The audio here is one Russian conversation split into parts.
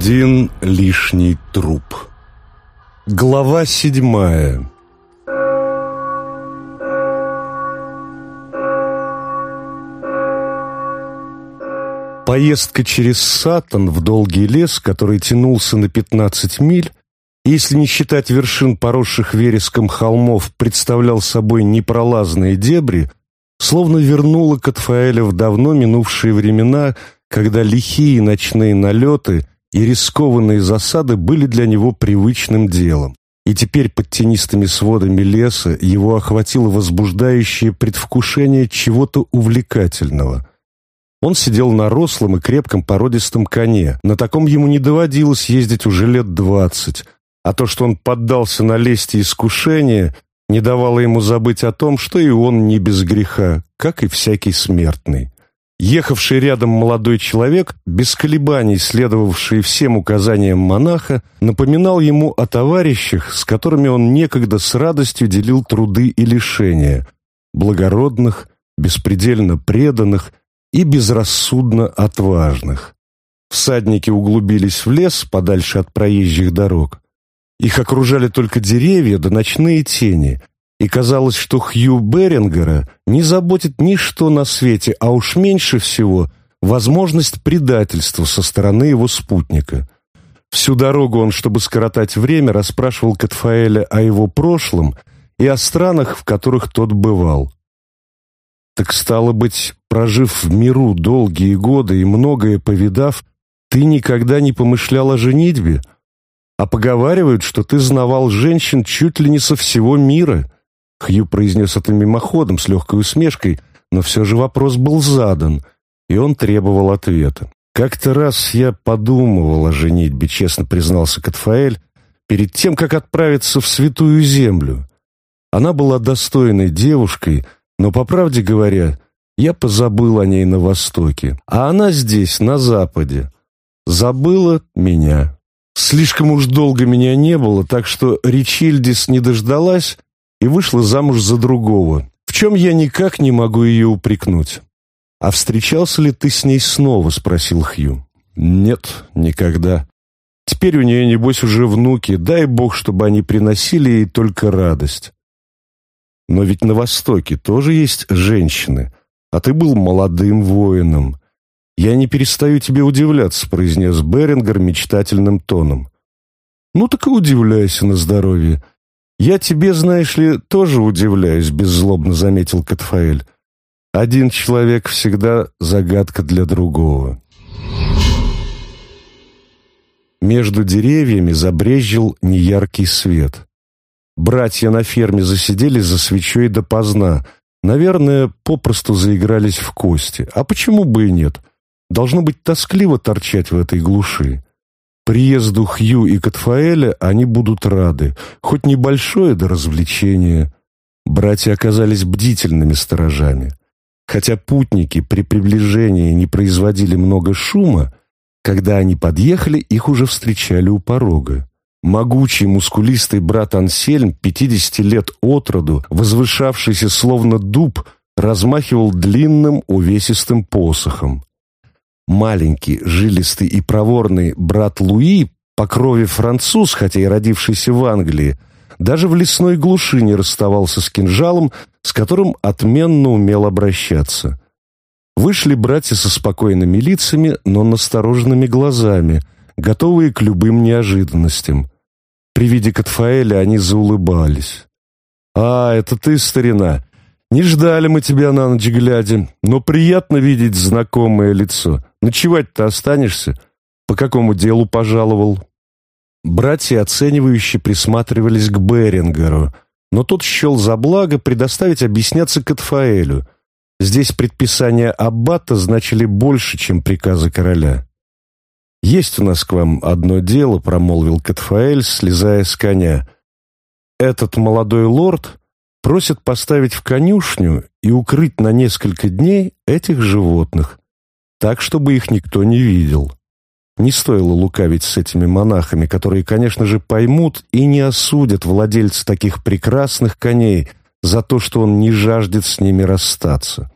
Один лишний труп. Глава седьмая. Поездка через Сатан в долгий лес, который тянулся на пятнадцать миль, если не считать вершин поросших вереском холмов, представлял собой непролазные дебри, словно вернула Катфаэля в давно минувшие времена, когда лихие ночные налеты – и рискованные засады были для него привычным делом. И теперь под тенистыми сводами леса его охватило возбуждающее предвкушение чего-то увлекательного. Он сидел на рослом и крепком породистом коне. На таком ему не доводилось ездить уже лет двадцать, а то, что он поддался на лести искушения, не давало ему забыть о том, что и он не без греха, как и всякий смертный. Ехавший рядом молодой человек, без колебаний следовавший всем указаниям монаха, напоминал ему о товарищах, с которыми он некогда с радостью делил труды и лишения, благородных, беспредельно преданных и безрассудно отважных. Всадники углубились в лес подальше от проезжих дорог. Их окружали только деревья да ночные тени — и казалось, что Хью Берингера не заботит ничто на свете, а уж меньше всего возможность предательства со стороны его спутника. Всю дорогу он, чтобы скоротать время, расспрашивал Катфаэля о его прошлом и о странах, в которых тот бывал. Так стало быть, прожив в миру долгие годы и многое повидав, ты никогда не помышлял о женитьбе? А поговаривают, что ты знавал женщин чуть ли не со всего мира — Хью произнес это мимоходом, с легкой усмешкой, но все же вопрос был задан, и он требовал ответа. «Как-то раз я подумывал о женитьбе», — честно признался Катфаэль, перед тем, как отправиться в Святую Землю. Она была достойной девушкой, но, по правде говоря, я позабыл о ней на Востоке, а она здесь, на Западе. Забыла меня. Слишком уж долго меня не было, так что Ричильдис не дождалась, и вышла замуж за другого, в чем я никак не могу ее упрекнуть. «А встречался ли ты с ней снова?» — спросил Хью. «Нет, никогда. Теперь у нее, небось, уже внуки. Дай бог, чтобы они приносили ей только радость. Но ведь на Востоке тоже есть женщины, а ты был молодым воином. Я не перестаю тебе удивляться», — произнес Берингер мечтательным тоном. «Ну так и удивляйся на здоровье. «Я тебе, знаешь ли, тоже удивляюсь», — беззлобно заметил Катфаэль. «Один человек всегда загадка для другого». Между деревьями забрезжил неяркий свет. Братья на ферме засиделись за свечой допоздна. Наверное, попросту заигрались в кости. А почему бы и нет? Должно быть тоскливо торчать в этой глуши. Приезду Хью и Катфаэля они будут рады, хоть небольшое до развлечения. Братья оказались бдительными сторожами. Хотя путники при приближении не производили много шума, когда они подъехали, их уже встречали у порога. Могучий, мускулистый брат Ансельм, пятидесяти лет от роду, возвышавшийся словно дуб, размахивал длинным увесистым посохом. Маленький, жилистый и проворный брат Луи, по крови француз, хотя и родившийся в Англии, даже в лесной глуши не расставался с кинжалом, с которым отменно умел обращаться. Вышли братья со спокойными лицами, но настороженными глазами, готовые к любым неожиданностям. При виде Катфаэля они заулыбались. «А, это ты, старина! Не ждали мы тебя на ночь глядя, но приятно видеть знакомое лицо. Ночевать-то останешься? По какому делу пожаловал?» Братья оценивающе присматривались к Берингеру, но тот счел за благо предоставить объясняться Катфаэлю. Здесь предписания аббата значили больше, чем приказы короля. «Есть у нас к вам одно дело», — промолвил Катфаэль, слезая с коня. «Этот молодой лорд просит поставить в конюшню и укрыть на несколько дней этих животных так, чтобы их никто не видел. Не стоило лукавить с этими монахами, которые, конечно же, поймут и не осудят владельца таких прекрасных коней за то, что он не жаждет с ними расстаться.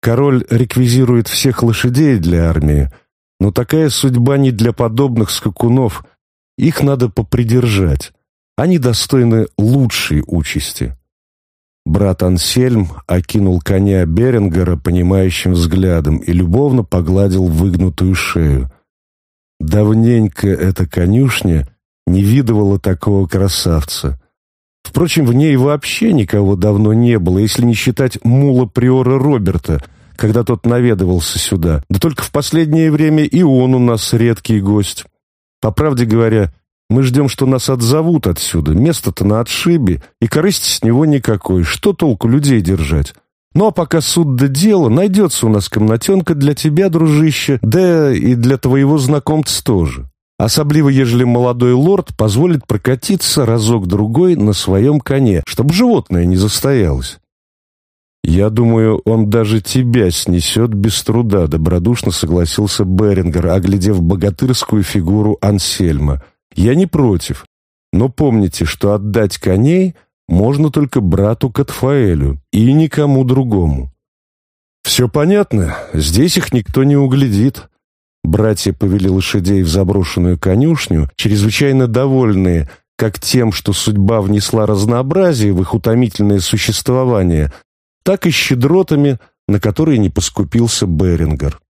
Король реквизирует всех лошадей для армии, Но такая судьба не для подобных скакунов. Их надо попридержать. Они достойны лучшей участи. Брат Ансельм окинул коня Берингера понимающим взглядом и любовно погладил выгнутую шею. Давненько эта конюшня не видывала такого красавца. Впрочем, в ней вообще никого давно не было, если не считать мула приора Роберта, когда тот наведывался сюда. Да только в последнее время и он у нас редкий гость. По правде говоря, мы ждем, что нас отзовут отсюда. Место-то на отшибе, и корысти с него никакой. Что толку людей держать? Ну, а пока суд до дела, найдется у нас комнатенка для тебя, дружище, да и для твоего знакомца тоже. Особливо, ежели молодой лорд позволит прокатиться разок-другой на своем коне, чтобы животное не застоялось. «Я думаю, он даже тебя снесет без труда», — добродушно согласился Берингер, оглядев богатырскую фигуру Ансельма. «Я не против, но помните, что отдать коней можно только брату Катфаэлю и никому другому». «Все понятно, здесь их никто не углядит. Братья повели лошадей в заброшенную конюшню, чрезвычайно довольные как тем, что судьба внесла разнообразие в их утомительное существование, так и щедротами, на которые не поскупился Берингер.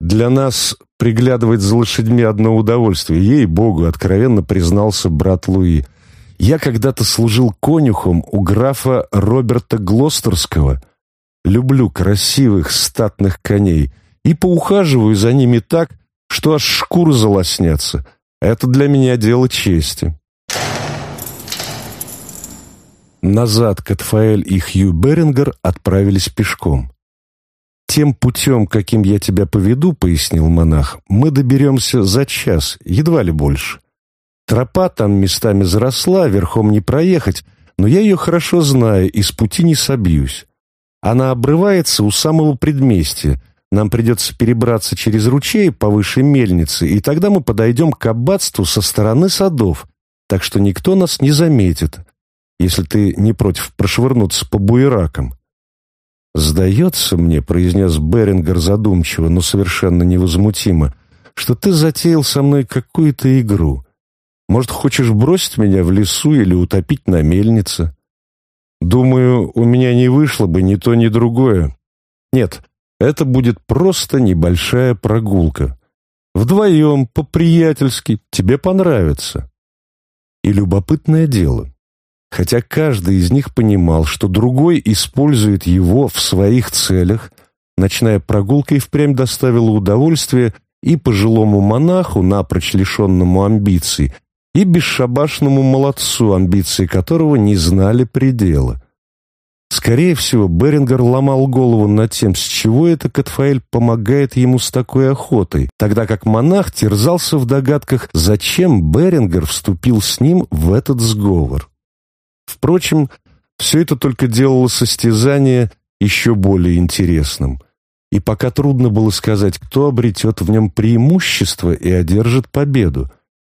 «Для нас приглядывать за лошадьми одно удовольствие, ей-богу», откровенно признался брат Луи. «Я когда-то служил конюхом у графа Роберта Глостерского. Люблю красивых статных коней» и поухаживаю за ними так, что аж шкуры залоснятся. Это для меня дело чести. Назад Катфаэль и Хью Берингер отправились пешком. «Тем путем, каким я тебя поведу, — пояснил монах, — мы доберемся за час, едва ли больше. Тропа там местами заросла, верхом не проехать, но я ее хорошо знаю и с пути не собьюсь. Она обрывается у самого предместья — нам придется перебраться через ручей повыше мельницы, и тогда мы подойдем к аббатству со стороны садов, так что никто нас не заметит, если ты не против прошвырнуться по буеракам». «Сдается мне», — произнес Берингер задумчиво, но совершенно невозмутимо, «что ты затеял со мной какую-то игру. Может, хочешь бросить меня в лесу или утопить на мельнице?» «Думаю, у меня не вышло бы ни то, ни другое. Нет, это будет просто небольшая прогулка. Вдвоем, по-приятельски, тебе понравится. И любопытное дело. Хотя каждый из них понимал, что другой использует его в своих целях, ночная прогулка и впрямь доставила удовольствие и пожилому монаху, напрочь лишенному амбиций, и бесшабашному молодцу, амбиции которого не знали предела. Скорее всего, Берингер ломал голову над тем, с чего это Катфаэль помогает ему с такой охотой, тогда как монах терзался в догадках, зачем Берингер вступил с ним в этот сговор. Впрочем, все это только делало состязание еще более интересным. И пока трудно было сказать, кто обретет в нем преимущество и одержит победу.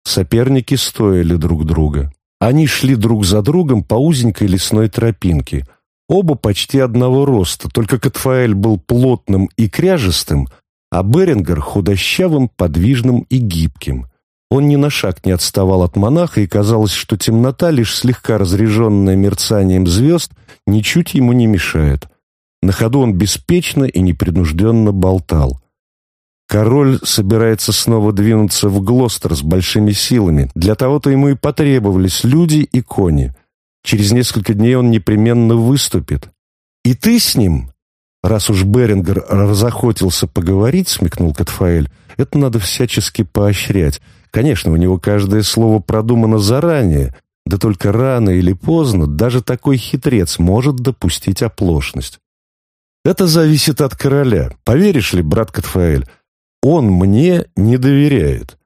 Соперники стоили друг друга. Они шли друг за другом по узенькой лесной тропинке – Оба почти одного роста, только Катфаэль был плотным и кряжестым, а Берингер худощавым, подвижным и гибким. Он ни на шаг не отставал от монаха, и казалось, что темнота, лишь слегка разреженная мерцанием звезд, ничуть ему не мешает. На ходу он беспечно и непринужденно болтал. Король собирается снова двинуться в Глостер с большими силами. Для того-то ему и потребовались люди и кони — Через несколько дней он непременно выступит. И ты с ним? Раз уж Берингер разохотился поговорить, смекнул Катфаэль, это надо всячески поощрять. Конечно, у него каждое слово продумано заранее, да только рано или поздно даже такой хитрец может допустить оплошность. Это зависит от короля. Поверишь ли, брат Катфаэль, он мне не доверяет.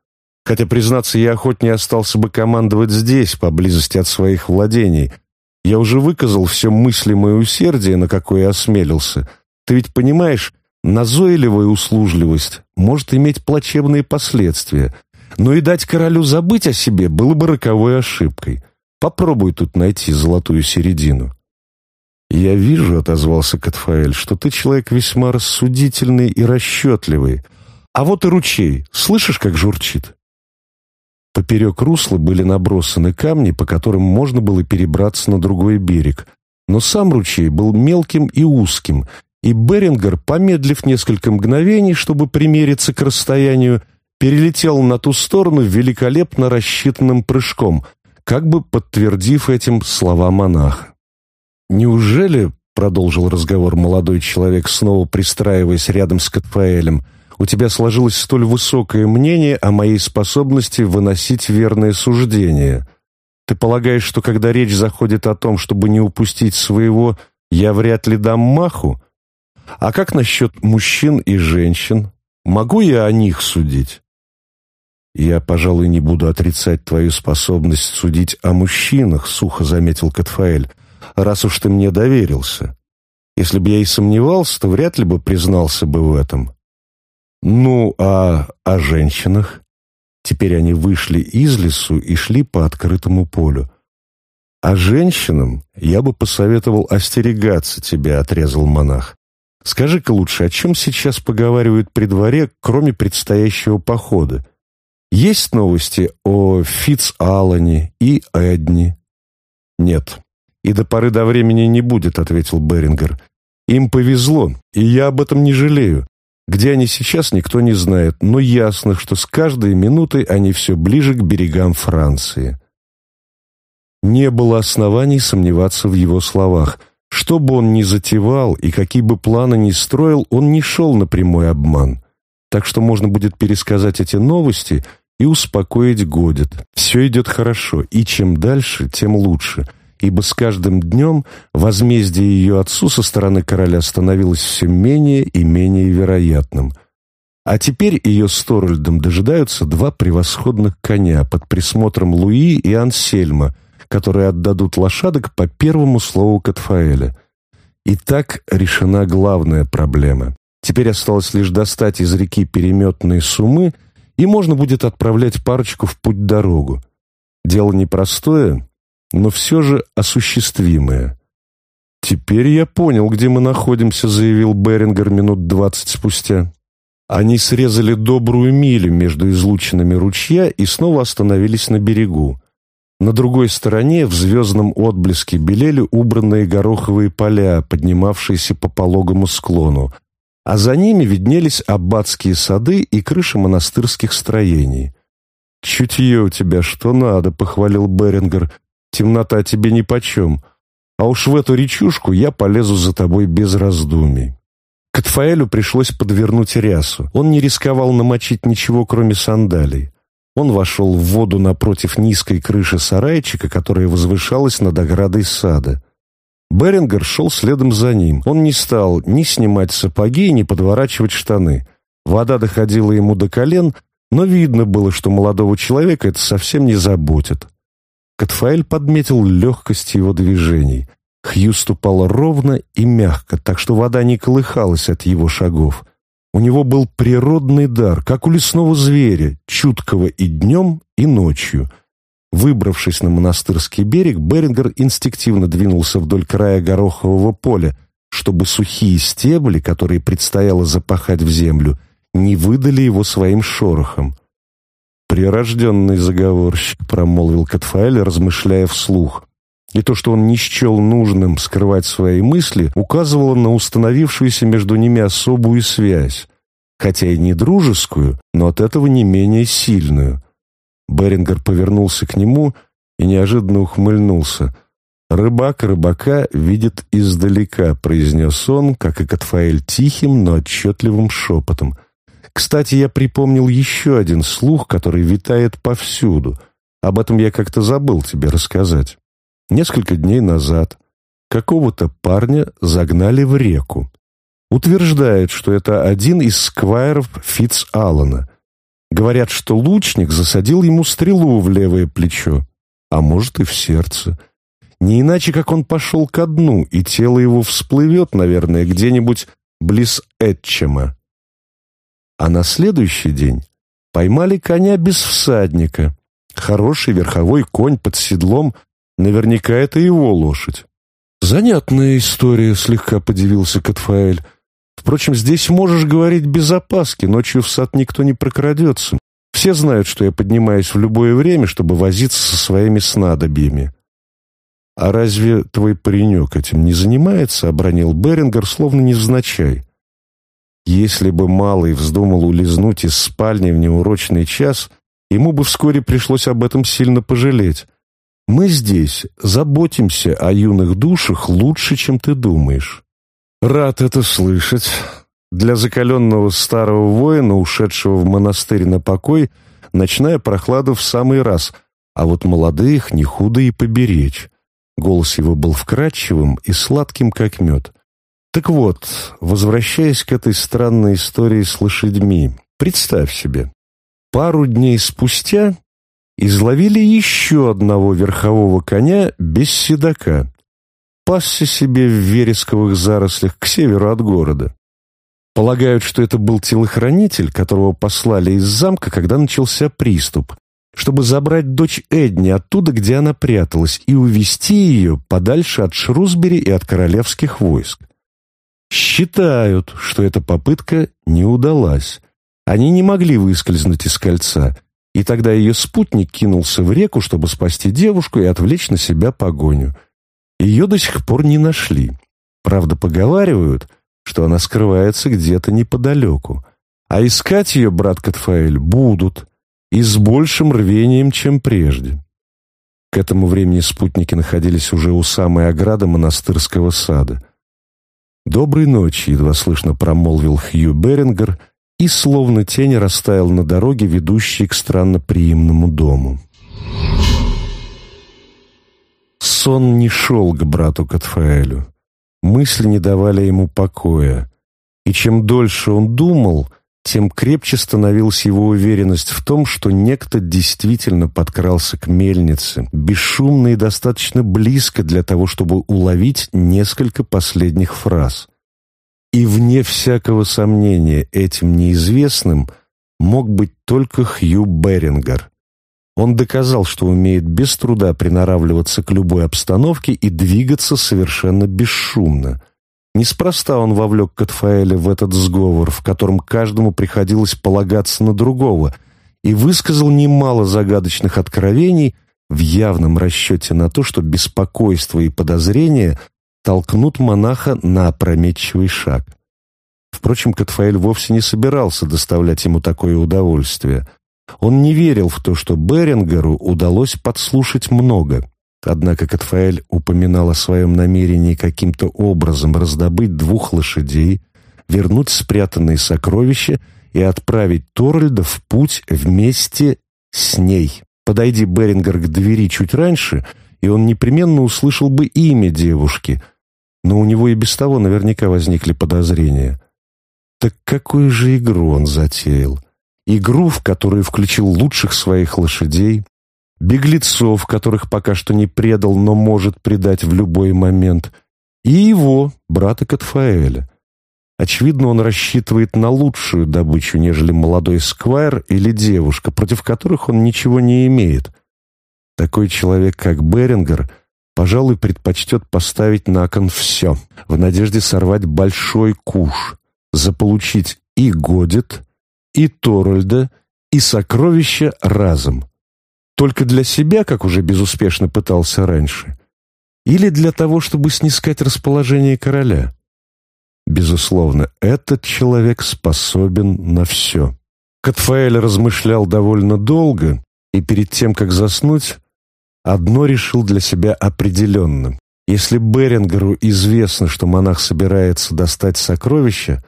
Хотя, признаться, я охотнее остался бы командовать здесь, поблизости от своих владений. Я уже выказал все мыслимое усердие, на какое осмелился. Ты ведь понимаешь, назойливая услужливость может иметь плачевные последствия. Но и дать королю забыть о себе было бы роковой ошибкой. Попробуй тут найти золотую середину. «Я вижу», — отозвался Катфаэль, — «что ты человек весьма рассудительный и расчетливый. А вот и ручей. Слышишь, как журчит? Поперек русла были набросаны камни, по которым можно было перебраться на другой берег. Но сам ручей был мелким и узким, и Берингер, помедлив несколько мгновений, чтобы примериться к расстоянию, перелетел на ту сторону великолепно рассчитанным прыжком, как бы подтвердив этим слова монаха. «Неужели, — продолжил разговор молодой человек, снова пристраиваясь рядом с Катфаэлем, — у тебя сложилось столь высокое мнение о моей способности выносить верное суждение? Ты полагаешь, что когда речь заходит о том, чтобы не упустить своего, я вряд ли дам маху? А как насчет мужчин и женщин? Могу я о них судить? «Я, пожалуй, не буду отрицать твою способность судить о мужчинах», — сухо заметил Катфаэль, «раз уж ты мне доверился. Если бы я и сомневался, то вряд ли бы признался бы в этом. Ну, а о женщинах? Теперь они вышли из лесу и шли по открытому полю. А женщинам я бы посоветовал остерегаться тебя, отрезал монах. Скажи-ка лучше, о чем сейчас поговаривают при дворе, кроме предстоящего похода? Есть новости о Фитц-Аллане и Эдни? Нет. И до поры до времени не будет, ответил Берингер. Им повезло, и я об этом не жалею. Где они сейчас, никто не знает, но ясно, что с каждой минутой они все ближе к берегам Франции. Не было оснований сомневаться в его словах. Что бы он ни затевал и какие бы планы ни строил, он не шел на прямой обман. Так что можно будет пересказать эти новости и успокоить Годит. Все идет хорошо, и чем дальше, тем лучше — ибо с каждым днем возмездие ее отцу со стороны короля становилось все менее и менее вероятным. А теперь ее с Торальдом дожидаются два превосходных коня под присмотром Луи и Ансельма, которые отдадут лошадок по первому слову Катфаэля. И так решена главная проблема. Теперь осталось лишь достать из реки переметные сумы, и можно будет отправлять парочку в путь-дорогу. Дело непростое, но все же осуществимое. «Теперь я понял, где мы находимся», — заявил Берингер минут двадцать спустя. Они срезали добрую милю между излучинами ручья и снова остановились на берегу. На другой стороне в звездном отблеске белели убранные гороховые поля, поднимавшиеся по пологому склону, а за ними виднелись аббатские сады и крыши монастырских строений. «Чутье у тебя что надо», — похвалил Берингер, Темнота тебе нипочем. А уж в эту речушку я полезу за тобой без раздумий». Катфаэлю пришлось подвернуть рясу. Он не рисковал намочить ничего, кроме сандалий. Он вошел в воду напротив низкой крыши сарайчика, которая возвышалась над оградой сада. Берингер шел следом за ним. Он не стал ни снимать сапоги, ни подворачивать штаны. Вода доходила ему до колен, но видно было, что молодого человека это совсем не заботит. Катфаэль подметил легкость его движений. Хью ступал ровно и мягко, так что вода не колыхалась от его шагов. У него был природный дар, как у лесного зверя, чуткого и днем, и ночью. Выбравшись на монастырский берег, Берингер инстинктивно двинулся вдоль края горохового поля, чтобы сухие стебли, которые предстояло запахать в землю, не выдали его своим шорохом. «Прирожденный заговорщик», — промолвил Катфаэль, размышляя вслух. И то, что он не счел нужным скрывать свои мысли, указывало на установившуюся между ними особую связь, хотя и не дружескую, но от этого не менее сильную. Берингер повернулся к нему и неожиданно ухмыльнулся. «Рыбак рыбака видит издалека», — произнес он, как и Катфаэль тихим, но отчетливым шепотом — кстати, я припомнил еще один слух, который витает повсюду. Об этом я как-то забыл тебе рассказать. Несколько дней назад какого-то парня загнали в реку. Утверждает, что это один из сквайров Фитц Аллана. Говорят, что лучник засадил ему стрелу в левое плечо, а может и в сердце. Не иначе, как он пошел ко дну, и тело его всплывет, наверное, где-нибудь близ Этчема а на следующий день поймали коня без всадника. Хороший верховой конь под седлом, наверняка это его лошадь. «Занятная история», — слегка подивился Катфаэль. Впрочем, здесь можешь говорить без опаски, ночью в сад никто не прокрадется. Все знают, что я поднимаюсь в любое время, чтобы возиться со своими снадобьями». «А разве твой паренек этим не занимается?» — обронил Берингер, словно невзначай. Если бы Малый вздумал улизнуть из спальни в неурочный час, ему бы вскоре пришлось об этом сильно пожалеть. Мы здесь заботимся о юных душах лучше, чем ты думаешь. Рад это слышать. Для закаленного старого воина, ушедшего в монастырь на покой, ночная прохлада в самый раз, а вот молодых не худо и поберечь. Голос его был вкрадчивым и сладким, как мед. Так вот, возвращаясь к этой странной истории с лошадьми, представь себе, пару дней спустя изловили еще одного верхового коня без седока. Пасся себе в вересковых зарослях к северу от города. Полагают, что это был телохранитель, которого послали из замка, когда начался приступ, чтобы забрать дочь Эдни оттуда, где она пряталась, и увести ее подальше от Шрусбери и от королевских войск. Считают, что эта попытка не удалась. Они не могли выскользнуть из кольца, и тогда ее спутник кинулся в реку, чтобы спасти девушку и отвлечь на себя погоню. Ее до сих пор не нашли. Правда, поговаривают, что она скрывается где-то неподалеку. А искать ее, брат Катфаэль, будут, и с большим рвением, чем прежде. К этому времени спутники находились уже у самой ограды монастырского сада. «Доброй ночи», — едва слышно промолвил Хью Берингер и словно тень растаял на дороге, ведущей к странноприимному дому. Сон не шел к брату Катфаэлю. Мысли не давали ему покоя. И чем дольше он думал, тем крепче становилась его уверенность в том, что некто действительно подкрался к мельнице, бесшумно и достаточно близко для того, чтобы уловить несколько последних фраз. И вне всякого сомнения этим неизвестным мог быть только Хью Берингер. Он доказал, что умеет без труда приноравливаться к любой обстановке и двигаться совершенно бесшумно. Неспроста он вовлек Катфаэля в этот сговор, в котором каждому приходилось полагаться на другого, и высказал немало загадочных откровений в явном расчете на то, что беспокойство и подозрения толкнут монаха на опрометчивый шаг. Впрочем, Катфаэль вовсе не собирался доставлять ему такое удовольствие. Он не верил в то, что Берингеру удалось подслушать много. Однако Катфаэль упоминал о своем намерении каким-то образом раздобыть двух лошадей, вернуть спрятанные сокровища и отправить Торальда в путь вместе с ней. Подойди Берингер к двери чуть раньше, и он непременно услышал бы имя девушки, но у него и без того наверняка возникли подозрения. Так какую же игру он затеял? Игру, в которую включил лучших своих лошадей, беглецов, которых пока что не предал, но может предать в любой момент, и его, брата Катфаэля. Очевидно, он рассчитывает на лучшую добычу, нежели молодой сквайр или девушка, против которых он ничего не имеет. Такой человек, как Берингер, пожалуй, предпочтет поставить на кон все, в надежде сорвать большой куш, заполучить и Годит, и Торольда, и сокровища разом. Только для себя, как уже безуспешно пытался раньше, или для того, чтобы снискать расположение короля? Безусловно, этот человек способен на все. Катфаэль размышлял довольно долго, и перед тем, как заснуть, одно решил для себя определенным. Если Берингеру известно, что монах собирается достать сокровища,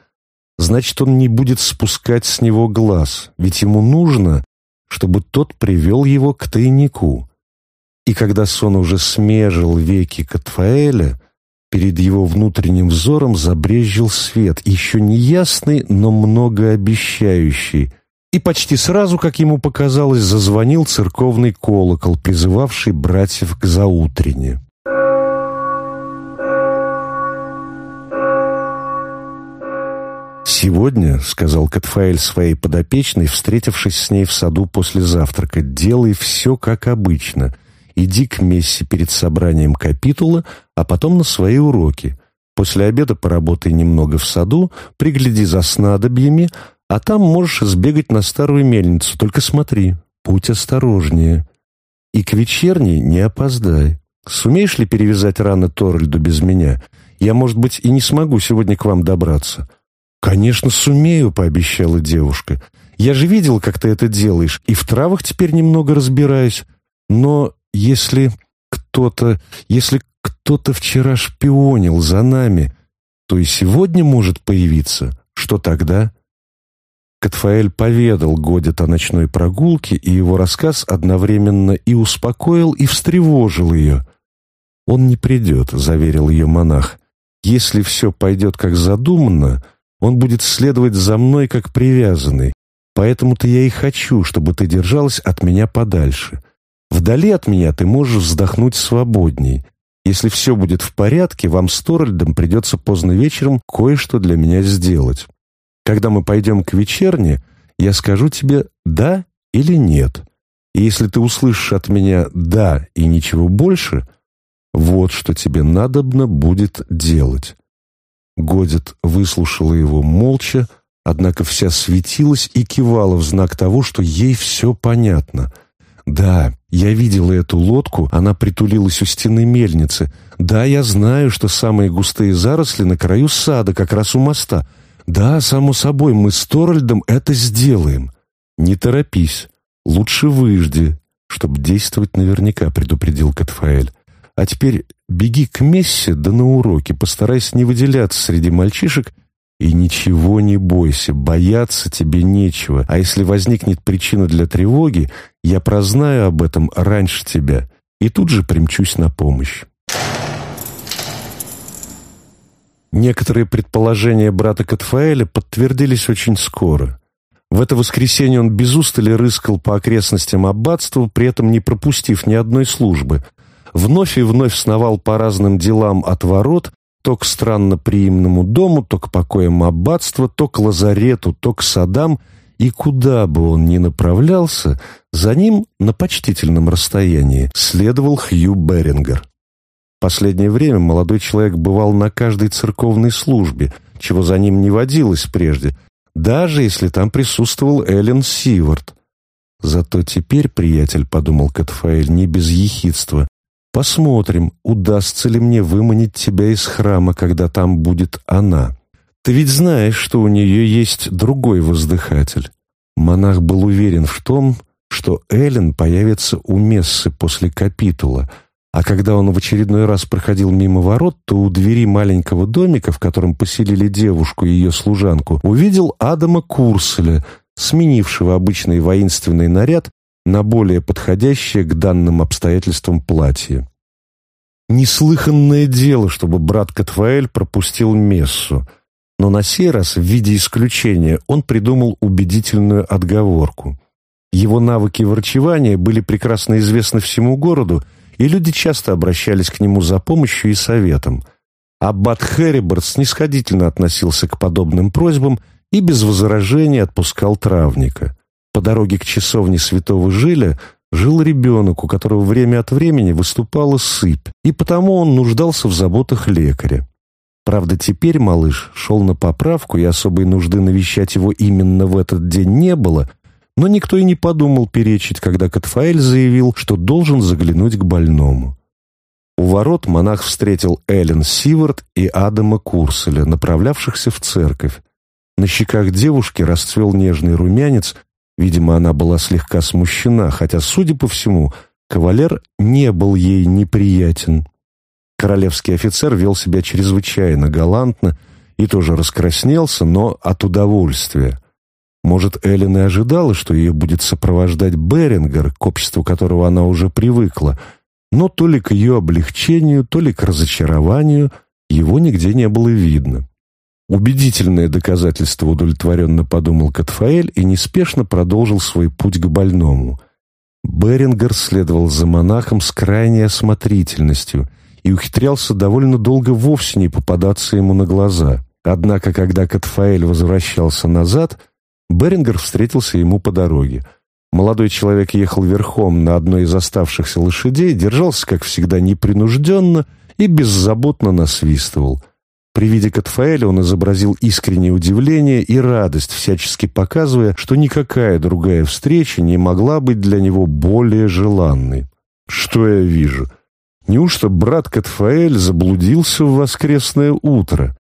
значит, он не будет спускать с него глаз, ведь ему нужно, чтобы тот привел его к тайнику. И когда сон уже смежил веки Катфаэля, перед его внутренним взором забрезжил свет, еще неясный, но многообещающий, и почти сразу, как ему показалось, зазвонил церковный колокол, призывавший братьев к заутрене. «Сегодня, — сказал Катфаэль своей подопечной, встретившись с ней в саду после завтрака, — делай все как обычно. Иди к мессе перед собранием капитула, а потом на свои уроки. После обеда поработай немного в саду, пригляди за снадобьями, а там можешь сбегать на старую мельницу. Только смотри, путь осторожнее. И к вечерней не опоздай. Сумеешь ли перевязать раны Торальду без меня? Я, может быть, и не смогу сегодня к вам добраться». «Конечно, сумею», — пообещала девушка. «Я же видел, как ты это делаешь, и в травах теперь немного разбираюсь. Но если кто-то, если кто-то вчера шпионил за нами, то и сегодня может появиться. Что тогда?» Катфаэль поведал Годит о ночной прогулке, и его рассказ одновременно и успокоил, и встревожил ее. «Он не придет», — заверил ее монах. «Если все пойдет как задумано, он будет следовать за мной как привязанный. Поэтому-то я и хочу, чтобы ты держалась от меня подальше. Вдали от меня ты можешь вздохнуть свободней. Если все будет в порядке, вам с Торальдом придется поздно вечером кое-что для меня сделать. Когда мы пойдем к вечерне, я скажу тебе «да» или «нет». И если ты услышишь от меня «да» и ничего больше, вот что тебе надобно будет делать. Годит выслушала его молча, однако вся светилась и кивала в знак того, что ей все понятно. «Да, я видела эту лодку, она притулилась у стены мельницы. Да, я знаю, что самые густые заросли на краю сада, как раз у моста. Да, само собой, мы с Торальдом это сделаем. Не торопись, лучше выжди, чтобы действовать наверняка», — предупредил Катфаэль. А теперь беги к Мессе да на уроки, постарайся не выделяться среди мальчишек и ничего не бойся, бояться тебе нечего. А если возникнет причина для тревоги, я прознаю об этом раньше тебя и тут же примчусь на помощь. Некоторые предположения брата Катфаэля подтвердились очень скоро. В это воскресенье он без устали рыскал по окрестностям аббатства, при этом не пропустив ни одной службы – вновь и вновь сновал по разным делам от ворот, то к странно приимному дому, то к покоям аббатства, то к лазарету, то к садам, и куда бы он ни направлялся, за ним на почтительном расстоянии следовал Хью Берингер. Последнее время молодой человек бывал на каждой церковной службе, чего за ним не водилось прежде, даже если там присутствовал Эллен Сивард. Зато теперь, приятель, — подумал Катфаэль не без ехидства, Посмотрим, удастся ли мне выманить тебя из храма, когда там будет она. Ты ведь знаешь, что у нее есть другой воздыхатель. Монах был уверен в том, что Эллен появится у Мессы после капитула, а когда он в очередной раз проходил мимо ворот, то у двери маленького домика, в котором поселили девушку и ее служанку, увидел Адама Курселя, сменившего обычный воинственный наряд на более подходящее к данным обстоятельствам платье. Неслыханное дело, чтобы брат Катфаэль пропустил мессу, но на сей раз, в виде исключения, он придумал убедительную отговорку. Его навыки врачевания были прекрасно известны всему городу, и люди часто обращались к нему за помощью и советом. Аббат Хэриборд снисходительно относился к подобным просьбам и без возражений отпускал травника. По дороге к часовне святого Жиля жил ребенок, у которого время от времени выступала сыпь, и потому он нуждался в заботах лекаря. Правда, теперь малыш шел на поправку, и особой нужды навещать его именно в этот день не было, но никто и не подумал перечить, когда Катфаэль заявил, что должен заглянуть к больному. У ворот монах встретил Эллен Сивард и Адама Курселя, направлявшихся в церковь. На щеках девушки расцвел нежный румянец, Видимо, она была слегка смущена, хотя, судя по всему, кавалер не был ей неприятен. Королевский офицер вел себя чрезвычайно галантно и тоже раскраснелся, но от удовольствия. Может, Эллен и ожидала, что ее будет сопровождать Берингер, к обществу которого она уже привыкла, но то ли к ее облегчению, то ли к разочарованию его нигде не было видно. Убедительное доказательство, удовлетворенно подумал Катфаэль и неспешно продолжил свой путь к больному. Берингер следовал за монахом с крайней осмотрительностью и ухитрялся довольно долго вовсе не попадаться ему на глаза. Однако, когда Катфаэль возвращался назад, Берингер встретился ему по дороге. Молодой человек ехал верхом на одной из оставшихся лошадей, держался, как всегда, непринужденно и беззаботно насвистывал — При виде Катфаэля он изобразил искреннее удивление и радость, всячески показывая, что никакая другая встреча не могла быть для него более желанной. «Что я вижу? Неужто брат Катфаэль заблудился в воскресное утро?»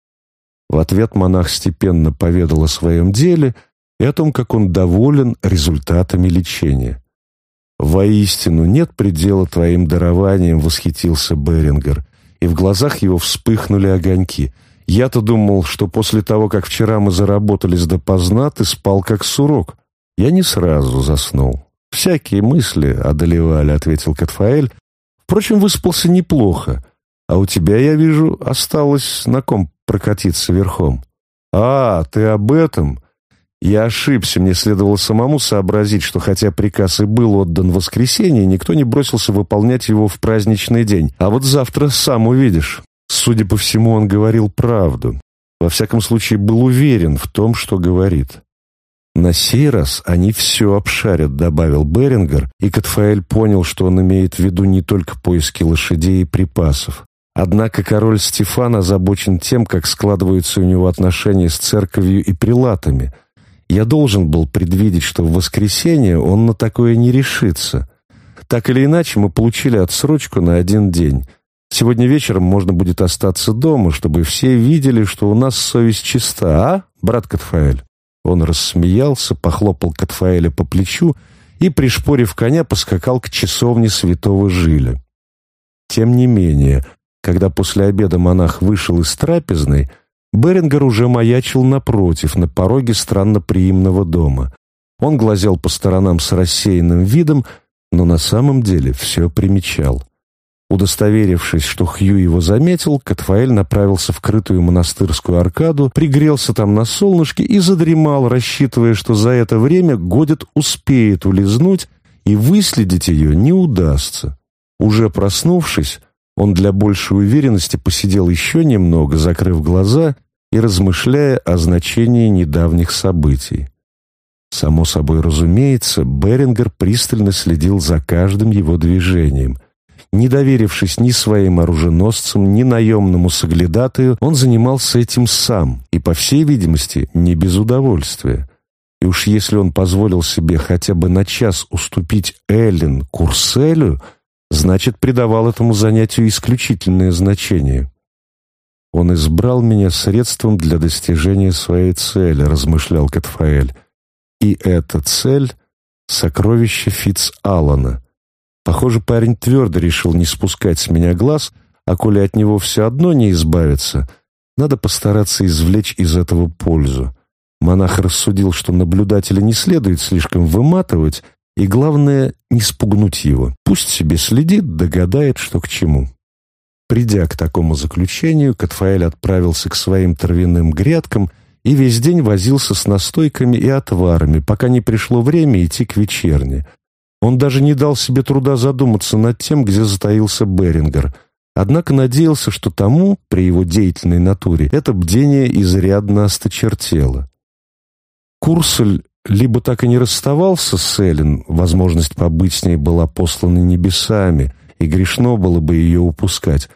В ответ монах степенно поведал о своем деле и о том, как он доволен результатами лечения. «Воистину нет предела твоим дарованиям», — восхитился Берингер, и в глазах его вспыхнули огоньки. «Я-то думал, что после того, как вчера мы заработались допоздна, ты спал как сурок. Я не сразу заснул. Всякие мысли одолевали», — ответил Катфаэль. «Впрочем, выспался неплохо. А у тебя, я вижу, осталось на ком прокатиться верхом». «А, ты об этом?» Я ошибся, мне следовало самому сообразить, что хотя приказ и был отдан в воскресенье, никто не бросился выполнять его в праздничный день. А вот завтра сам увидишь. Судя по всему, он говорил правду. Во всяком случае, был уверен в том, что говорит. «На сей раз они все обшарят», — добавил Берингер, и Катфаэль понял, что он имеет в виду не только поиски лошадей и припасов. Однако король Стефан озабочен тем, как складываются у него отношения с церковью и прилатами — я должен был предвидеть, что в воскресенье он на такое не решится. Так или иначе, мы получили отсрочку на один день. Сегодня вечером можно будет остаться дома, чтобы все видели, что у нас совесть чиста, а, брат Катфаэль?» Он рассмеялся, похлопал Катфаэля по плечу и, пришпорив коня, поскакал к часовне святого Жиля. Тем не менее, когда после обеда монах вышел из трапезной, Берингер уже маячил напротив, на пороге странноприимного дома. Он глазел по сторонам с рассеянным видом, но на самом деле все примечал. Удостоверившись, что Хью его заметил, Катфаэль направился в крытую монастырскую аркаду, пригрелся там на солнышке и задремал, рассчитывая, что за это время Годит успеет улизнуть и выследить ее не удастся. Уже проснувшись, он для большей уверенности посидел еще немного, закрыв глаза и размышляя о значении недавних событий. Само собой разумеется, Берингер пристально следил за каждым его движением. Не доверившись ни своим оруженосцам, ни наемному соглядатаю, он занимался этим сам и, по всей видимости, не без удовольствия. И уж если он позволил себе хотя бы на час уступить Эллен Курселю — значит, придавал этому занятию исключительное значение. «Он избрал меня средством для достижения своей цели», — размышлял Катфаэль. «И эта цель — сокровище Фитц Аллана. Похоже, парень твердо решил не спускать с меня глаз, а коли от него все одно не избавиться, надо постараться извлечь из этого пользу». Монах рассудил, что наблюдателя не следует слишком выматывать, и главное, не спугнуть его. Пусть себе следит, догадает, что к чему. Придя к такому заключению, Катфаэль отправился к своим травяным грядкам и весь день возился с настойками и отварами, пока не пришло время идти к вечерне. Он даже не дал себе труда задуматься над тем, где затаился Берингер, однако надеялся, что тому, при его деятельной натуре, это бдение изрядно осточертело. Курсель либо так и не расставался с Эллен, возможность побыть с ней была послана небесами, и грешно было бы ее упускать,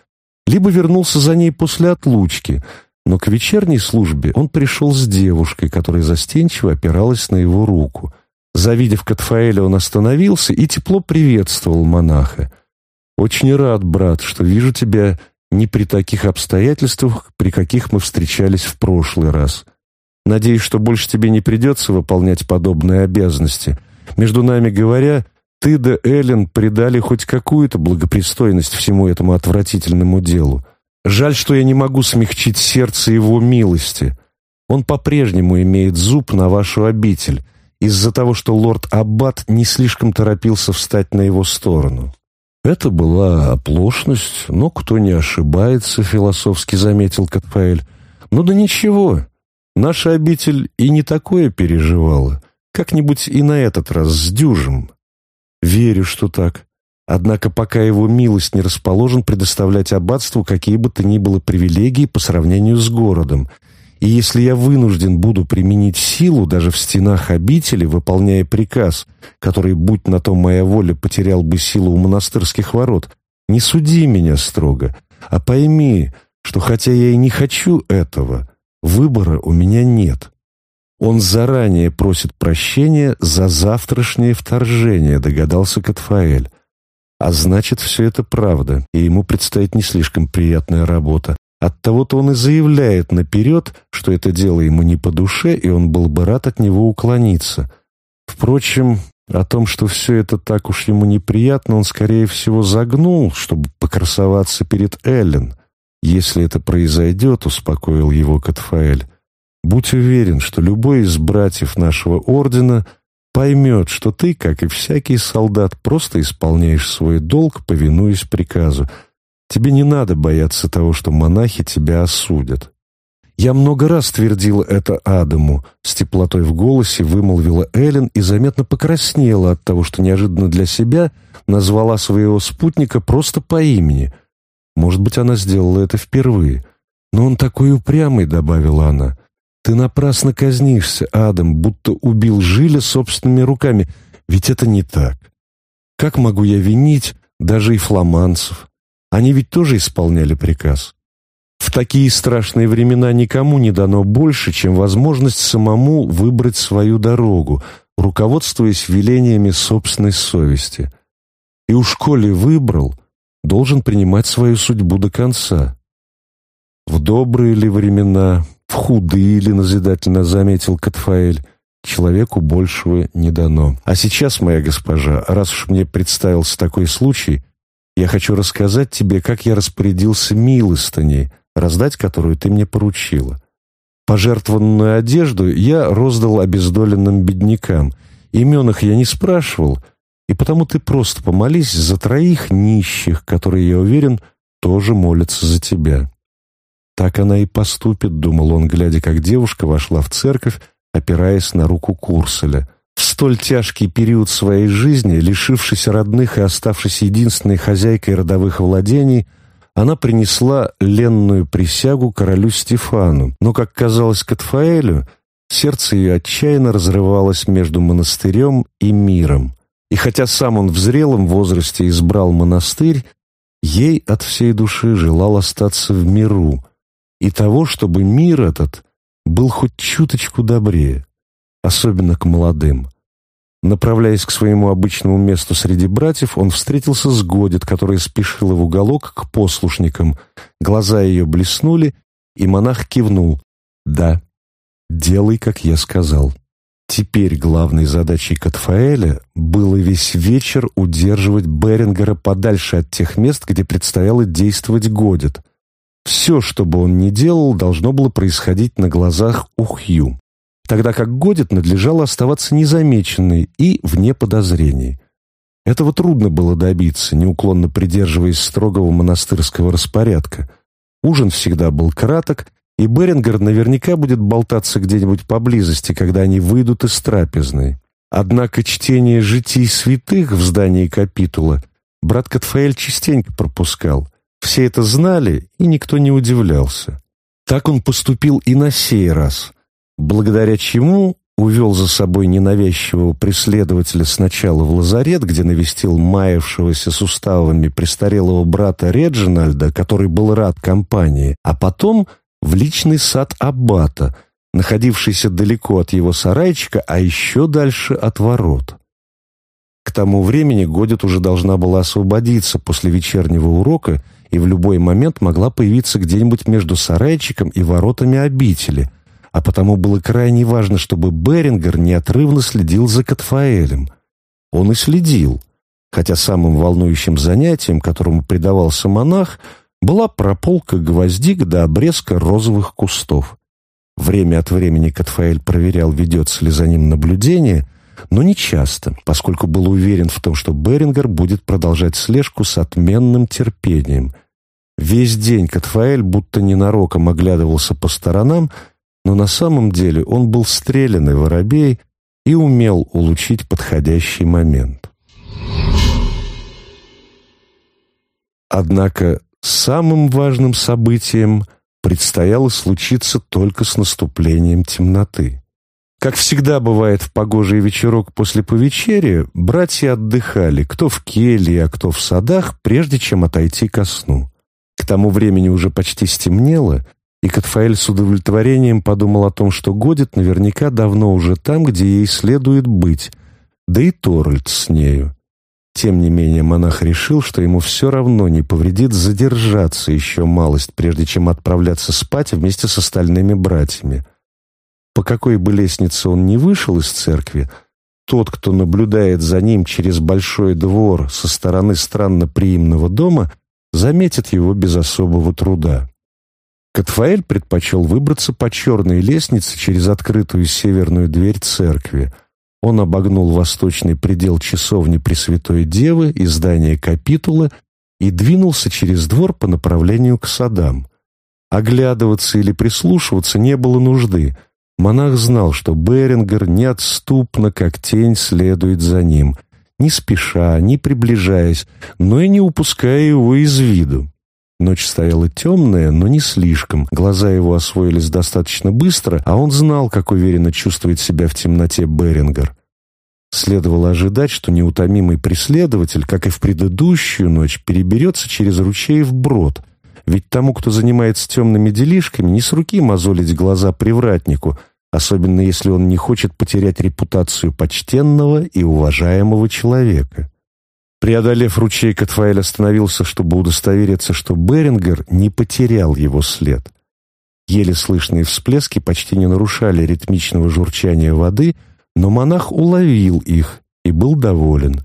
либо вернулся за ней после отлучки, но к вечерней службе он пришел с девушкой, которая застенчиво опиралась на его руку. Завидев Катфаэля, он остановился и тепло приветствовал монаха. «Очень рад, брат, что вижу тебя не при таких обстоятельствах, при каких мы встречались в прошлый раз». Надеюсь, что больше тебе не придется выполнять подобные обязанности. Между нами говоря, ты да Эллен придали хоть какую-то благопристойность всему этому отвратительному делу. Жаль, что я не могу смягчить сердце его милости. Он по-прежнему имеет зуб на вашу обитель, из-за того, что лорд Аббат не слишком торопился встать на его сторону. Это была оплошность, но кто не ошибается, философски заметил Катфаэль. Ну да ничего, Наша обитель и не такое переживала. Как-нибудь и на этот раз сдюжим. Верю, что так. Однако пока его милость не расположен предоставлять аббатству какие бы то ни было привилегии по сравнению с городом. И если я вынужден буду применить силу даже в стенах обители, выполняя приказ, который, будь на то моя воля, потерял бы силу у монастырских ворот, не суди меня строго, а пойми, что хотя я и не хочу этого, выбора у меня нет. Он заранее просит прощения за завтрашнее вторжение, догадался Катфаэль. А значит, все это правда, и ему предстоит не слишком приятная работа. Оттого-то он и заявляет наперед, что это дело ему не по душе, и он был бы рад от него уклониться. Впрочем, о том, что все это так уж ему неприятно, он, скорее всего, загнул, чтобы покрасоваться перед Эллен. Если это произойдет, успокоил его Катфаэль, будь уверен, что любой из братьев нашего ордена поймет, что ты, как и всякий солдат, просто исполняешь свой долг, повинуясь приказу. Тебе не надо бояться того, что монахи тебя осудят. Я много раз твердила это Адаму, с теплотой в голосе вымолвила Эллен и заметно покраснела от того, что неожиданно для себя назвала своего спутника просто по имени. Может быть, она сделала это впервые. Но он такой упрямый, добавила она. Ты напрасно казнишься, Адам, будто убил Жиля собственными руками. Ведь это не так. Как могу я винить даже и фламанцев? Они ведь тоже исполняли приказ. В такие страшные времена никому не дано больше, чем возможность самому выбрать свою дорогу, руководствуясь велениями собственной совести. И уж коли выбрал, должен принимать свою судьбу до конца. В добрые ли времена, в худые ли, назидательно заметил Катфаэль, человеку большего не дано. А сейчас, моя госпожа, раз уж мне представился такой случай, я хочу рассказать тебе, как я распорядился милостыней — раздать которую ты мне поручила. Пожертвованную одежду я роздал обездоленным беднякам. Имен их я не спрашивал, и потому ты просто помолись за троих нищих, которые, я уверен, тоже молятся за тебя». Так она и поступит, думал он, глядя, как девушка вошла в церковь, опираясь на руку Курселя. В столь тяжкий период своей жизни, лишившись родных и оставшись единственной хозяйкой родовых владений, она принесла ленную присягу королю Стефану, но, как казалось Катфаэлю, сердце ее отчаянно разрывалось между монастырем и миром. И хотя сам он в зрелом возрасте избрал монастырь, ей от всей души желал остаться в миру и того, чтобы мир этот был хоть чуточку добрее, особенно к молодым. Направляясь к своему обычному месту среди братьев, он встретился с Годит, которая спешила в уголок к послушникам. Глаза ее блеснули, и монах кивнул. «Да, делай, как я сказал». Теперь главной задачей Катфаэля было весь вечер удерживать Берингера подальше от тех мест, где предстояло действовать Годит. Все, что бы он ни делал, должно было происходить на глазах у Хью тогда как Годит надлежало оставаться незамеченной и вне подозрений. Этого трудно было добиться, неуклонно придерживаясь строгого монастырского распорядка. Ужин всегда был краток, и Берингер наверняка будет болтаться где-нибудь поблизости, когда они выйдут из трапезной. Однако чтение житий святых в здании капитула брат Катфаэль частенько пропускал. Все это знали, и никто не удивлялся. Так он поступил и на сей раз благодаря чему увел за собой ненавязчивого преследователя сначала в лазарет, где навестил маявшегося суставами престарелого брата Реджинальда, который был рад компании, а потом в личный сад Аббата, находившийся далеко от его сарайчика, а еще дальше от ворот. К тому времени Годит уже должна была освободиться после вечернего урока и в любой момент могла появиться где-нибудь между сарайчиком и воротами обители – а потому было крайне важно, чтобы Берингер неотрывно следил за Катфаэлем. Он и следил, хотя самым волнующим занятием, которому предавался монах, была прополка гвоздик до обрезка розовых кустов. Время от времени Катфаэль проверял, ведется ли за ним наблюдение, но не часто, поскольку был уверен в том, что Берингер будет продолжать слежку с отменным терпением. Весь день Катфаэль будто ненароком оглядывался по сторонам, но на самом деле он был стрелянный воробей и умел улучшить подходящий момент. Однако самым важным событием предстояло случиться только с наступлением темноты. Как всегда бывает в погожий вечерок после повечерия, братья отдыхали, кто в келье, а кто в садах, прежде чем отойти ко сну. К тому времени уже почти стемнело, и Катфаэль с удовлетворением подумал о том, что Годит наверняка давно уже там, где ей следует быть, да и Торальд с нею. Тем не менее, монах решил, что ему все равно не повредит задержаться еще малость, прежде чем отправляться спать вместе с остальными братьями. По какой бы лестнице он ни вышел из церкви, тот, кто наблюдает за ним через большой двор со стороны странно приимного дома, заметит его без особого труда. Катфаэль предпочел выбраться по черной лестнице через открытую северную дверь церкви. Он обогнул восточный предел часовни Пресвятой Девы и здания капитула и двинулся через двор по направлению к садам. Оглядываться или прислушиваться не было нужды. Монах знал, что Берингер неотступно, как тень, следует за ним, не спеша, не приближаясь, но и не упуская его из виду. Ночь стояла темная, но не слишком. Глаза его освоились достаточно быстро, а он знал, как уверенно чувствует себя в темноте Берингер. Следовало ожидать, что неутомимый преследователь, как и в предыдущую ночь, переберется через ручей вброд. Ведь тому, кто занимается темными делишками, не с руки мозолить глаза привратнику, особенно если он не хочет потерять репутацию почтенного и уважаемого человека. Преодолев ручей, Катфаэль остановился, чтобы удостовериться, что Берингер не потерял его след. Еле слышные всплески почти не нарушали ритмичного журчания воды, но монах уловил их и был доволен.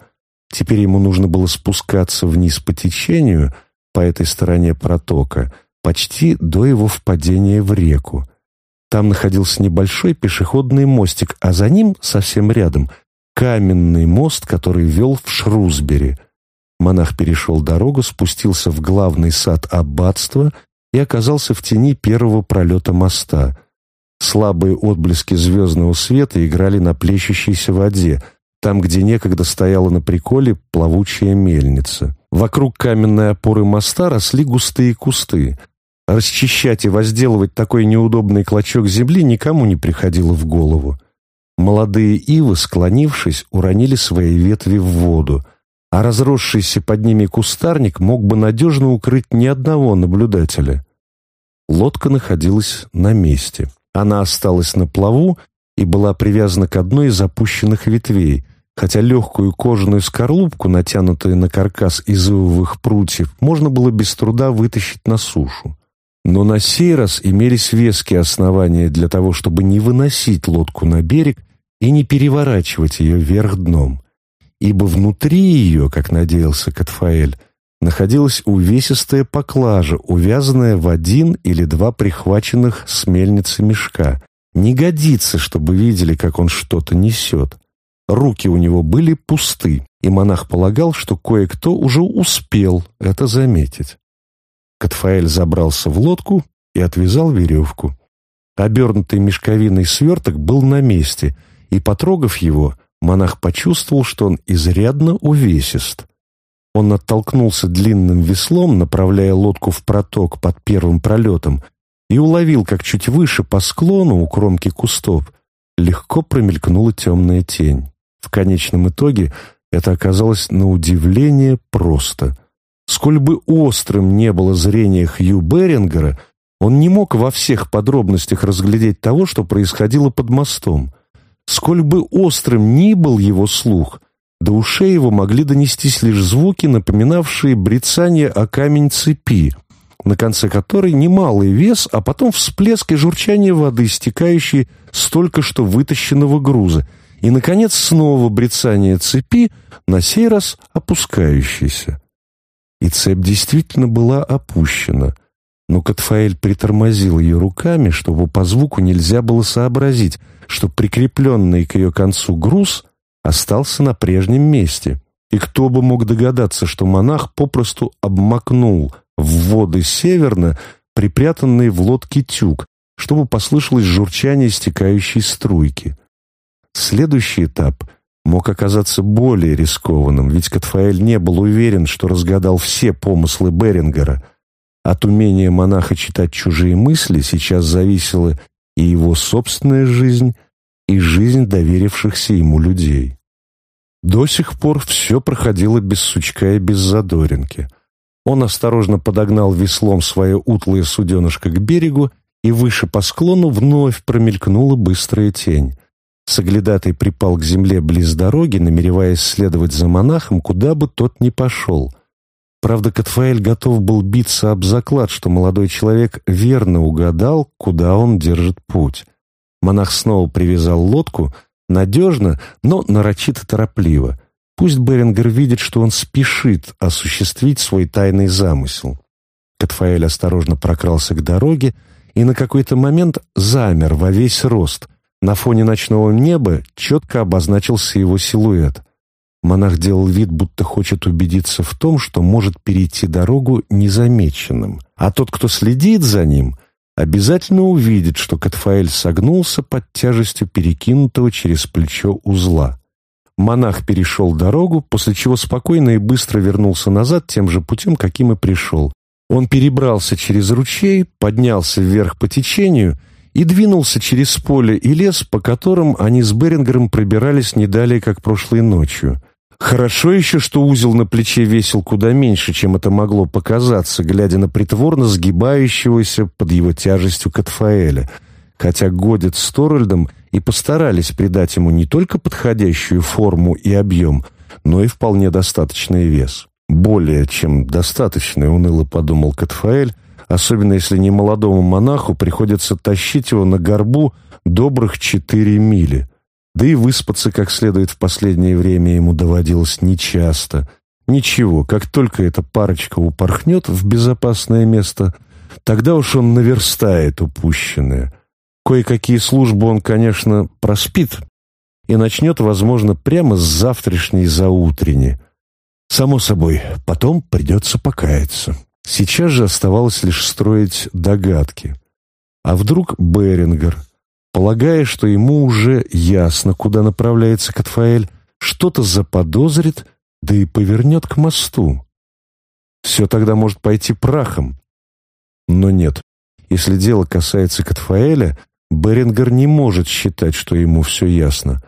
Теперь ему нужно было спускаться вниз по течению, по этой стороне протока, почти до его впадения в реку. Там находился небольшой пешеходный мостик, а за ним, совсем рядом, каменный мост, который вел в Шрусбери. Монах перешел дорогу, спустился в главный сад аббатства и оказался в тени первого пролета моста. Слабые отблески звездного света играли на плещущейся воде, там, где некогда стояла на приколе плавучая мельница. Вокруг каменной опоры моста росли густые кусты. Расчищать и возделывать такой неудобный клочок земли никому не приходило в голову. Молодые ивы, склонившись, уронили свои ветви в воду, а разросшийся под ними кустарник мог бы надежно укрыть ни одного наблюдателя. Лодка находилась на месте. Она осталась на плаву и была привязана к одной из опущенных ветвей, хотя легкую кожаную скорлупку, натянутую на каркас из ивовых прутьев, можно было без труда вытащить на сушу. Но на сей раз имелись веские основания для того, чтобы не выносить лодку на берег и не переворачивать ее вверх дном, ибо внутри ее, как надеялся Катфаэль, находилась увесистая поклажа, увязанная в один или два прихваченных с мельницы мешка. Не годится, чтобы видели, как он что-то несет. Руки у него были пусты, и монах полагал, что кое-кто уже успел это заметить. Катфаэль забрался в лодку и отвязал веревку. Обернутый мешковиной сверток был на месте — и, потрогав его, монах почувствовал, что он изрядно увесист. Он оттолкнулся длинным веслом, направляя лодку в проток под первым пролетом, и уловил, как чуть выше по склону у кромки кустов легко промелькнула темная тень. В конечном итоге это оказалось на удивление просто. Сколь бы острым не было зрение Хью Берингера, он не мог во всех подробностях разглядеть того, что происходило под мостом. Сколь бы острым ни был его слух, до ушей его могли донестись лишь звуки, напоминавшие брецание о камень цепи, на конце которой немалый вес, а потом всплеск и журчание воды, стекающей с только что вытащенного груза, и, наконец, снова брецание цепи, на сей раз опускающейся. И цепь действительно была опущена, но Катфаэль притормозил ее руками, чтобы по звуку нельзя было сообразить — что прикрепленный к ее концу груз остался на прежнем месте. И кто бы мог догадаться, что монах попросту обмакнул в воды северно припрятанный в лодке тюк, чтобы послышалось журчание стекающей струйки. Следующий этап мог оказаться более рискованным, ведь Катфаэль не был уверен, что разгадал все помыслы Берингера. От умения монаха читать чужие мысли сейчас зависело и его собственная жизнь, и жизнь доверившихся ему людей. До сих пор все проходило без сучка и без задоринки. Он осторожно подогнал веслом свое утлое суденышко к берегу, и выше по склону вновь промелькнула быстрая тень. Соглядатый припал к земле близ дороги, намереваясь следовать за монахом, куда бы тот ни пошел. Правда, Катфаэль готов был биться об заклад, что молодой человек верно угадал, куда он держит путь. Монах снова привязал лодку, надежно, но нарочито торопливо. Пусть Берингер видит, что он спешит осуществить свой тайный замысел. Катфаэль осторожно прокрался к дороге и на какой-то момент замер во весь рост — на фоне ночного неба четко обозначился его силуэт. Монах делал вид, будто хочет убедиться в том, что может перейти дорогу незамеченным. А тот, кто следит за ним, обязательно увидит, что Катфаэль согнулся под тяжестью перекинутого через плечо узла. Монах перешел дорогу, после чего спокойно и быстро вернулся назад тем же путем, каким и пришел. Он перебрался через ручей, поднялся вверх по течению — и двинулся через поле и лес, по которым они с Берингером пробирались не далее, как прошлой ночью. Хорошо еще, что узел на плече весил куда меньше, чем это могло показаться, глядя на притворно сгибающегося под его тяжестью Катфаэля, хотя Годец с Торальдом и постарались придать ему не только подходящую форму и объем, но и вполне достаточный вес. Более чем достаточный, уныло подумал Катфаэль, особенно если не молодому монаху приходится тащить его на горбу добрых четыре мили. Да и выспаться как следует в последнее время ему доводилось нечасто. Ничего, как только эта парочка упорхнет в безопасное место, тогда уж он наверстает упущенное. Кое-какие службы он, конечно, проспит и начнет, возможно, прямо с завтрашней заутренни. Само собой, потом придется покаяться. Сейчас же оставалось лишь строить догадки. А вдруг Берингер, полагая, что ему уже ясно, куда направляется Катфаэль, что-то заподозрит, да и повернет к мосту? Все тогда может пойти прахом. Но нет, если дело касается Катфаэля, Берингер не может считать, что ему все ясно.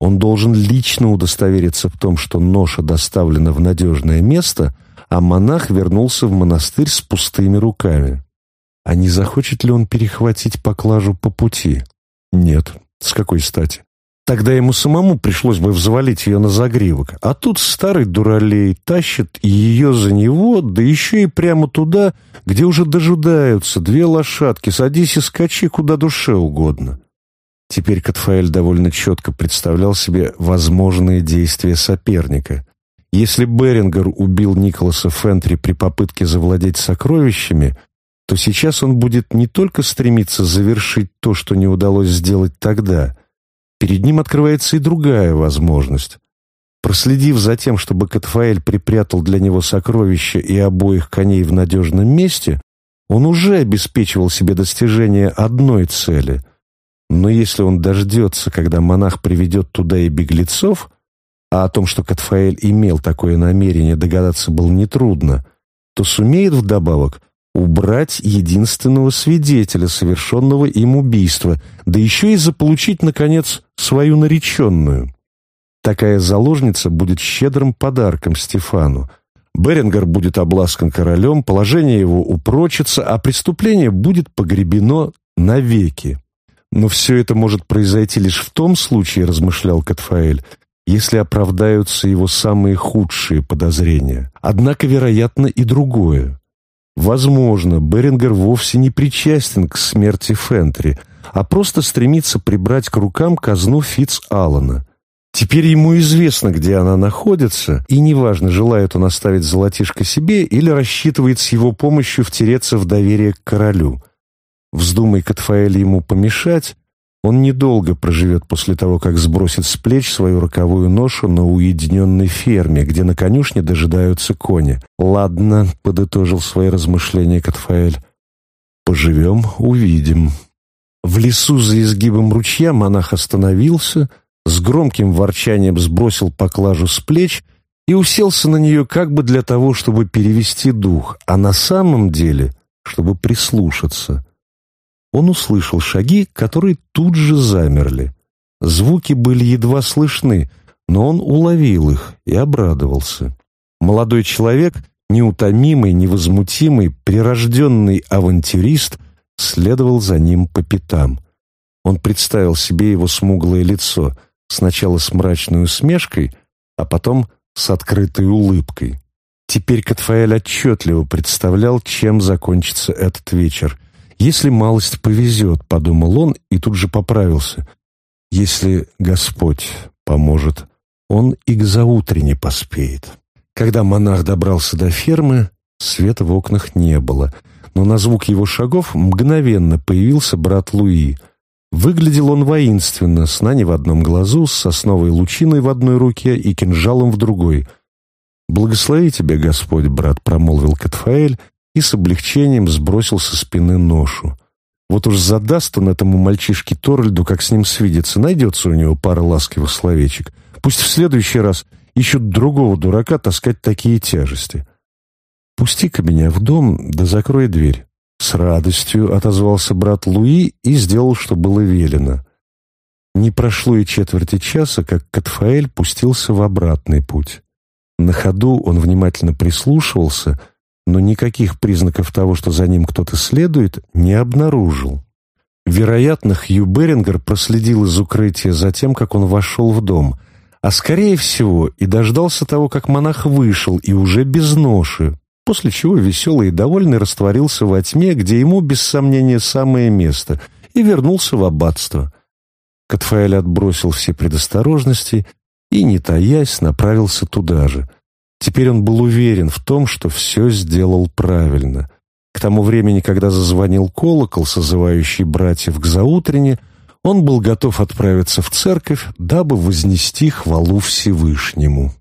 Он должен лично удостовериться в том, что ноша доставлена в надежное место, а монах вернулся в монастырь с пустыми руками. А не захочет ли он перехватить поклажу по пути? Нет. С какой стати? Тогда ему самому пришлось бы взвалить ее на загривок. А тут старый дуралей тащит ее за него, да еще и прямо туда, где уже дожидаются две лошадки. Садись и скачи, куда душе угодно. Теперь Катфаэль довольно четко представлял себе возможные действия соперника. Если Берингер убил Николаса Фентри при попытке завладеть сокровищами, то сейчас он будет не только стремиться завершить то, что не удалось сделать тогда. Перед ним открывается и другая возможность. Проследив за тем, чтобы Катфаэль припрятал для него сокровища и обоих коней в надежном месте, он уже обеспечивал себе достижение одной цели. Но если он дождется, когда монах приведет туда и беглецов, а о том, что Катфаэль имел такое намерение, догадаться было нетрудно, то сумеет вдобавок убрать единственного свидетеля совершенного им убийства, да еще и заполучить, наконец, свою нареченную. Такая заложница будет щедрым подарком Стефану. Берингер будет обласкан королем, положение его упрочится, а преступление будет погребено навеки. Но все это может произойти лишь в том случае, размышлял Катфаэль, если оправдаются его самые худшие подозрения. Однако, вероятно, и другое. Возможно, Берингер вовсе не причастен к смерти Фентри, а просто стремится прибрать к рукам казну Фитц Аллана. Теперь ему известно, где она находится, и неважно, желает он оставить золотишко себе или рассчитывает с его помощью втереться в доверие к королю. Вздумай Катфаэль ему помешать, он недолго проживет после того, как сбросит с плеч свою роковую ношу на уединенной ферме, где на конюшне дожидаются кони. «Ладно», — подытожил свои размышления Катфаэль. «Поживем, увидим». В лесу за изгибом ручья монах остановился, с громким ворчанием сбросил поклажу с плеч и уселся на нее как бы для того, чтобы перевести дух, а на самом деле, чтобы прислушаться — он услышал шаги, которые тут же замерли. Звуки были едва слышны, но он уловил их и обрадовался. Молодой человек Неутомимый, невозмутимый, прирожденный авантюрист следовал за ним по пятам. Он представил себе его смуглое лицо, сначала с мрачной усмешкой, а потом с открытой улыбкой. Теперь Катфаэль отчетливо представлял, чем закончится этот вечер. «Если малость повезет», — подумал он и тут же поправился. «Если Господь поможет, он и к заутрене поспеет». Когда монах добрался до фермы, света в окнах не было, но на звук его шагов мгновенно появился брат Луи. Выглядел он воинственно, с нани в одном глазу, с сосновой лучиной в одной руке и кинжалом в другой. «Благослови тебя, Господь, брат», — промолвил Катфаэль и с облегчением сбросил со спины ношу. Вот уж задаст он этому мальчишке Торальду, как с ним свидеться, найдется у него пара ласковых словечек. Пусть в следующий раз ищут другого дурака таскать такие тяжести. «Пусти-ка меня в дом, да закрой дверь». С радостью отозвался брат Луи и сделал, что было велено. Не прошло и четверти часа, как Катфаэль пустился в обратный путь. На ходу он внимательно прислушивался, но никаких признаков того, что за ним кто-то следует, не обнаружил. Вероятно, Хью Берингер проследил из укрытия за тем, как он вошел в дом, а скорее всего и дождался того, как монах вышел и уже без ноши, после чего веселый и довольный растворился во тьме, где ему, без сомнения, самое место, и вернулся в аббатство. Катфаэль отбросил все предосторожности и, не таясь, направился туда же. Теперь он был уверен в том, что все сделал правильно. К тому времени, когда зазвонил колокол, созывающий братьев к заутрене, он был готов отправиться в церковь, дабы вознести хвалу Всевышнему.